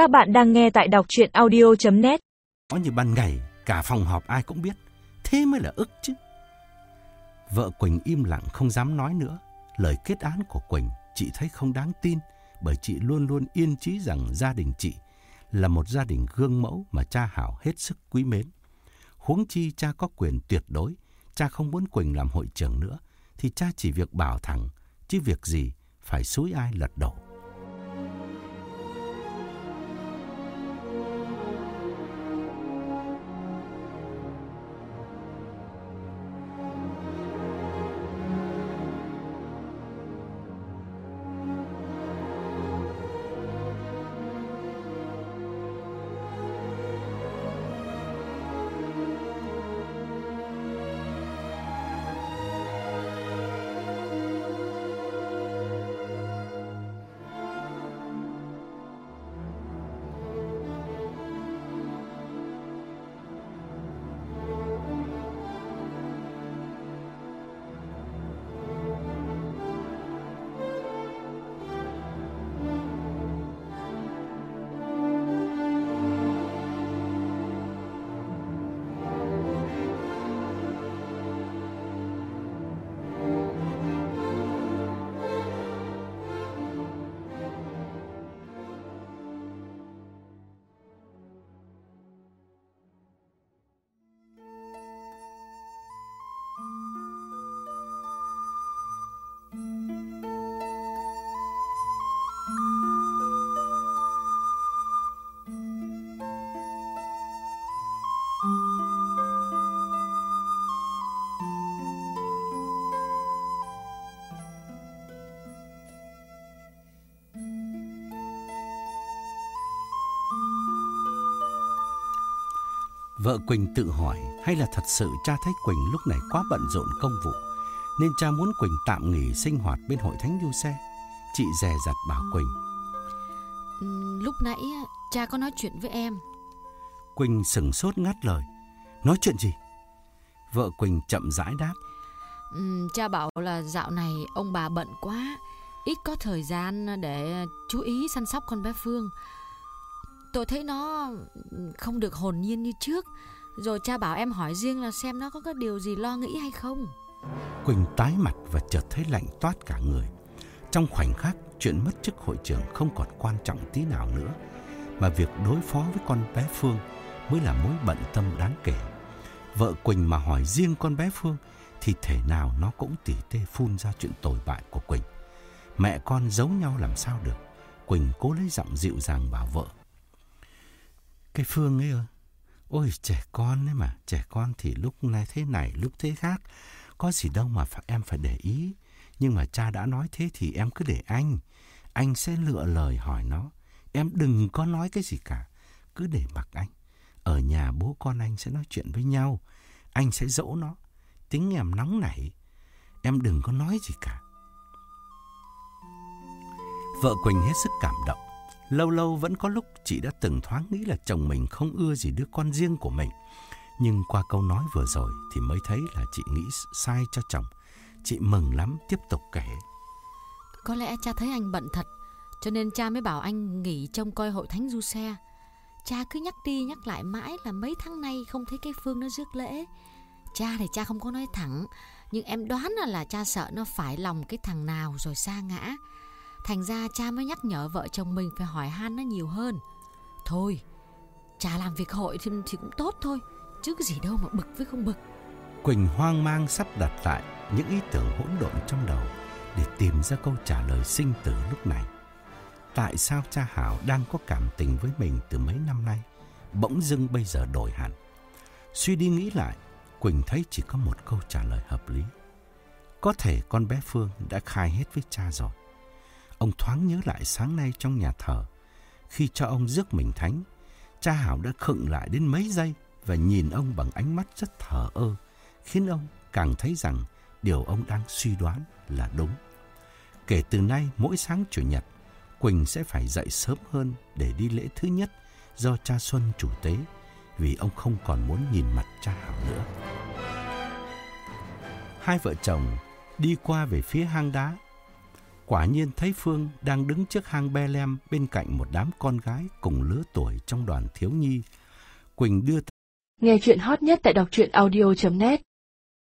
Các bạn đang nghe tại đọc chuyện audio.net Có như ban ngày, cả phòng họp ai cũng biết. Thế mới là ức chứ. Vợ Quỳnh im lặng không dám nói nữa. Lời kết án của Quỳnh chị thấy không đáng tin bởi chị luôn luôn yên chí rằng gia đình chị là một gia đình gương mẫu mà cha Hảo hết sức quý mến. Huống chi cha có quyền tuyệt đối, cha không muốn Quỳnh làm hội trưởng nữa, thì cha chỉ việc bảo thẳng, chứ việc gì phải xúi ai lật đổ. Vợ Quỳnh tự hỏi hay là thật sự cha thấy Quỳnh lúc này quá bận rộn công vụ nên cha muốn Quỳnh tạm nghỉ sinh hoạt bên hội thánh du xe. Chị dè dặt bảo Quỳnh. Lúc nãy cha có nói chuyện với em. Quỳnh sừng sốt ngắt lời. Nói chuyện gì? Vợ Quỳnh chậm rãi đáp. Ừ, cha bảo là dạo này ông bà bận quá, ít có thời gian để chú ý săn sóc con bé Phương. Tôi thấy nó không được hồn nhiên như trước. Rồi cha bảo em hỏi riêng là xem nó có cái điều gì lo nghĩ hay không. Quỳnh tái mặt và chợt thấy lạnh toát cả người. Trong khoảnh khắc, chuyện mất chức hội trưởng không còn quan trọng tí nào nữa, Mà việc đối phó với con bé Phương mới là mối bận tâm đáng kể. Vợ Quỳnh mà hỏi riêng con bé Phương Thì thể nào nó cũng tỉ tê phun ra chuyện tồi bại của Quỳnh. Mẹ con giấu nhau làm sao được? Quỳnh cố lấy giọng dịu dàng bảo vợ cái Phương ấy ơi, Ôi trẻ con ấy mà, trẻ con thì lúc này thế này, lúc thế khác. Có gì đâu mà phải, em phải để ý. Nhưng mà cha đã nói thế thì em cứ để anh. Anh sẽ lựa lời hỏi nó. Em đừng có nói cái gì cả. Cứ để mặc anh. Ở nhà bố con anh sẽ nói chuyện với nhau. Anh sẽ dỗ nó. Tính em nóng nảy. Em đừng có nói gì cả. Vợ Quỳnh hết sức cảm động. Lâu lâu vẫn có lúc chị đã từng thoáng nghĩ là chồng mình không ưa gì đứa con riêng của mình. Nhưng qua câu nói vừa rồi thì mới thấy là chị nghĩ sai cho chồng. Chị mừng lắm tiếp tục kể. Có lẽ cha thấy anh bận thật, cho nên cha mới bảo anh nghỉ trông coi hội thánh du xe. Cha cứ nhắc đi nhắc lại mãi là mấy tháng nay không thấy cái Phương nó rước lễ. Cha thì cha không có nói thẳng, nhưng em đoán là, là cha sợ nó phải lòng cái thằng nào rồi xa ngã. Thành ra cha mới nhắc nhở vợ chồng mình phải hỏi han nó nhiều hơn Thôi Cha làm việc hội thì, thì cũng tốt thôi Chứ cái gì đâu mà bực với không bực Quỳnh hoang mang sắp đặt lại những ý tưởng hỗn độn trong đầu để tìm ra câu trả lời sinh tử lúc này. Tại sao cha Hảo đang có cảm tình với mình từ mấy năm nay, bỗng dưng bây giờ đổi hẳn? Suy đi nghĩ lại, Quỳnh thấy chỉ có một câu trả lời hợp lý. Có thể con bé Phương đã khai hết với cha rồi. Ông thoáng nhớ lại sáng nay trong nhà thờ, khi cho ông rước mình thánh, cha Hảo đã khựng lại đến mấy giây và nhìn ông bằng ánh mắt rất thờ ơ, khiến ông càng thấy rằng điều ông đang suy đoán là đúng. Kể từ nay, mỗi sáng Chủ nhật, Quỳnh sẽ phải dậy sớm hơn để đi lễ thứ nhất do cha Xuân chủ tế, vì ông không còn muốn nhìn mặt cha Hảo nữa. Hai vợ chồng đi qua về phía hang đá quả nhiên thấy Phương đang đứng trước hang Be Lem bên cạnh một đám con gái cùng lứa tuổi trong đoàn thiếu nhi. Quỳnh đưa Nghe chuyện hot nhất tại đọc truyện audio.net